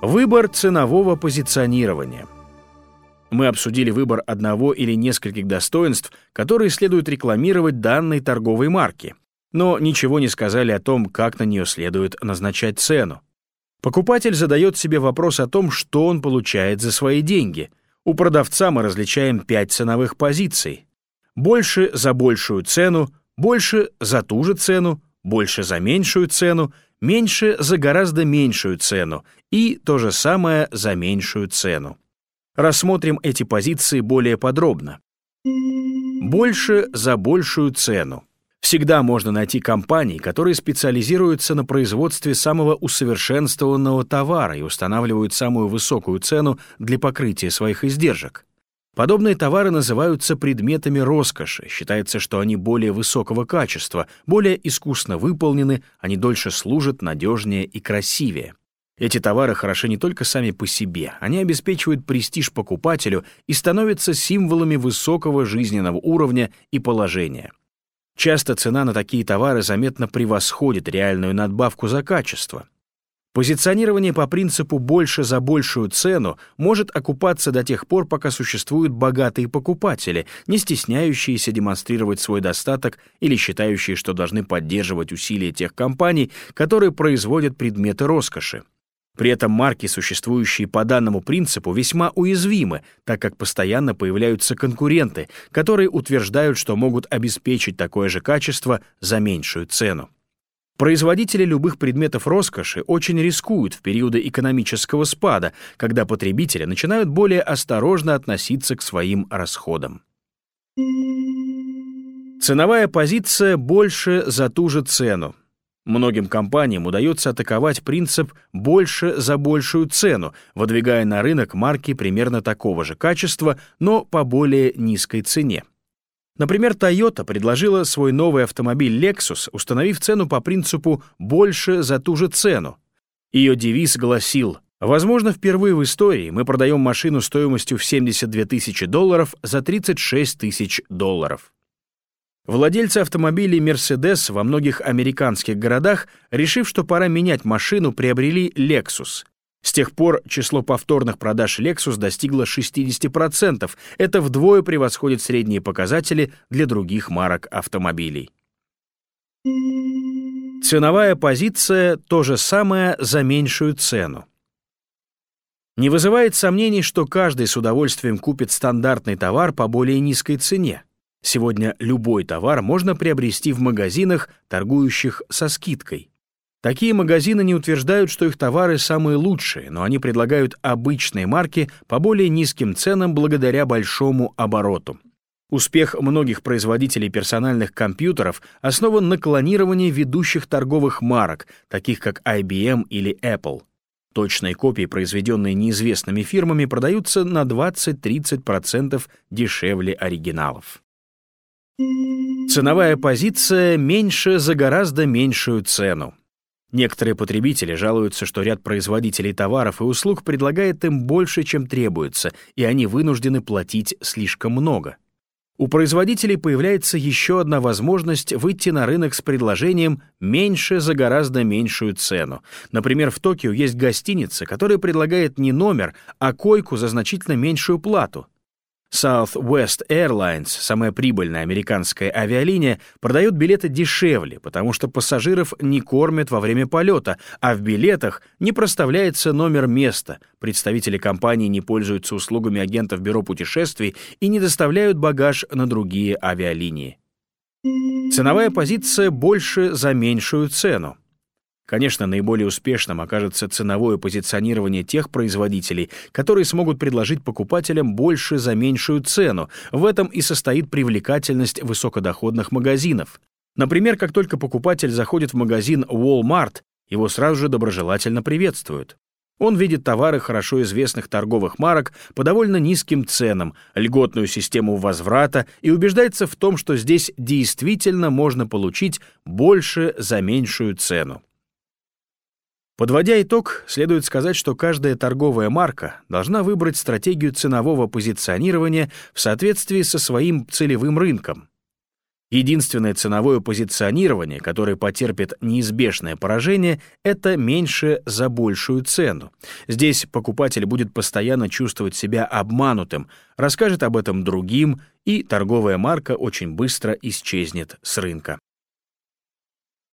Выбор ценового позиционирования. Мы обсудили выбор одного или нескольких достоинств, которые следует рекламировать данной торговой марки, но ничего не сказали о том, как на нее следует назначать цену. Покупатель задает себе вопрос о том, что он получает за свои деньги. У продавца мы различаем пять ценовых позиций. Больше за большую цену, больше за ту же цену, больше за меньшую цену, меньше за гораздо меньшую цену и то же самое за меньшую цену. Рассмотрим эти позиции более подробно. Больше за большую цену. Всегда можно найти компании, которые специализируются на производстве самого усовершенствованного товара и устанавливают самую высокую цену для покрытия своих издержек. Подобные товары называются предметами роскоши. Считается, что они более высокого качества, более искусно выполнены, они дольше служат, надежнее и красивее. Эти товары хороши не только сами по себе, они обеспечивают престиж покупателю и становятся символами высокого жизненного уровня и положения. Часто цена на такие товары заметно превосходит реальную надбавку за качество. Позиционирование по принципу «больше за большую цену» может окупаться до тех пор, пока существуют богатые покупатели, не стесняющиеся демонстрировать свой достаток или считающие, что должны поддерживать усилия тех компаний, которые производят предметы роскоши. При этом марки, существующие по данному принципу, весьма уязвимы, так как постоянно появляются конкуренты, которые утверждают, что могут обеспечить такое же качество за меньшую цену. Производители любых предметов роскоши очень рискуют в периоды экономического спада, когда потребители начинают более осторожно относиться к своим расходам. Ценовая позиция больше за ту же цену. Многим компаниям удается атаковать принцип «больше за большую цену», выдвигая на рынок марки примерно такого же качества, но по более низкой цене. Например, Toyota предложила свой новый автомобиль Lexus, установив цену по принципу «больше за ту же цену». Ее девиз гласил «Возможно, впервые в истории мы продаем машину стоимостью в 72 тысячи долларов за 36 тысяч долларов». Владельцы автомобилей Mercedes во многих американских городах, решив, что пора менять машину, приобрели Lexus. С тех пор число повторных продаж Lexus достигло 60%. Это вдвое превосходит средние показатели для других марок автомобилей. Ценовая позиция — то же самое за меньшую цену. Не вызывает сомнений, что каждый с удовольствием купит стандартный товар по более низкой цене. Сегодня любой товар можно приобрести в магазинах, торгующих со скидкой. Такие магазины не утверждают, что их товары самые лучшие, но они предлагают обычные марки по более низким ценам благодаря большому обороту. Успех многих производителей персональных компьютеров основан на клонировании ведущих торговых марок, таких как IBM или Apple. Точные копии, произведенные неизвестными фирмами, продаются на 20-30% дешевле оригиналов. Ценовая позиция меньше за гораздо меньшую цену. Некоторые потребители жалуются, что ряд производителей товаров и услуг предлагает им больше, чем требуется, и они вынуждены платить слишком много. У производителей появляется еще одна возможность выйти на рынок с предложением меньше за гораздо меньшую цену. Например, в Токио есть гостиница, которая предлагает не номер, а койку за значительно меньшую плату. Southwest Airlines, самая прибыльная американская авиалиния, продает билеты дешевле, потому что пассажиров не кормят во время полета, а в билетах не проставляется номер места. Представители компании не пользуются услугами агентов бюро путешествий и не доставляют багаж на другие авиалинии. Ценовая позиция больше за меньшую цену. Конечно, наиболее успешным окажется ценовое позиционирование тех производителей, которые смогут предложить покупателям больше за меньшую цену. В этом и состоит привлекательность высокодоходных магазинов. Например, как только покупатель заходит в магазин Walmart, его сразу же доброжелательно приветствуют. Он видит товары хорошо известных торговых марок по довольно низким ценам, льготную систему возврата и убеждается в том, что здесь действительно можно получить больше за меньшую цену. Подводя итог, следует сказать, что каждая торговая марка должна выбрать стратегию ценового позиционирования в соответствии со своим целевым рынком. Единственное ценовое позиционирование, которое потерпит неизбежное поражение, это меньше за большую цену. Здесь покупатель будет постоянно чувствовать себя обманутым, расскажет об этом другим, и торговая марка очень быстро исчезнет с рынка.